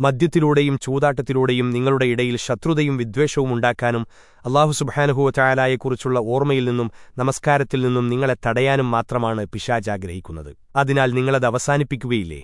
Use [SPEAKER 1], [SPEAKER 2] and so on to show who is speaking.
[SPEAKER 1] മദ്യത്തിലൂടെയും ചൂതാട്ടത്തിലൂടെയും നിങ്ങളുടെ ഇടയിൽ ശത്രുതയും വിദ്വേഷവും ഉണ്ടാക്കാനും അള്ളാഹു സുബാനുഹുവ ഓർമ്മയിൽ നിന്നും നമസ്കാരത്തിൽ നിന്നും നിങ്ങളെ തടയാനും മാത്രമാണ് പിശാജ് ആഗ്രഹിക്കുന്നത്. അതിനാൽ നിങ്ങളത് അവസാനിപ്പിക്കുകയില്ലേ?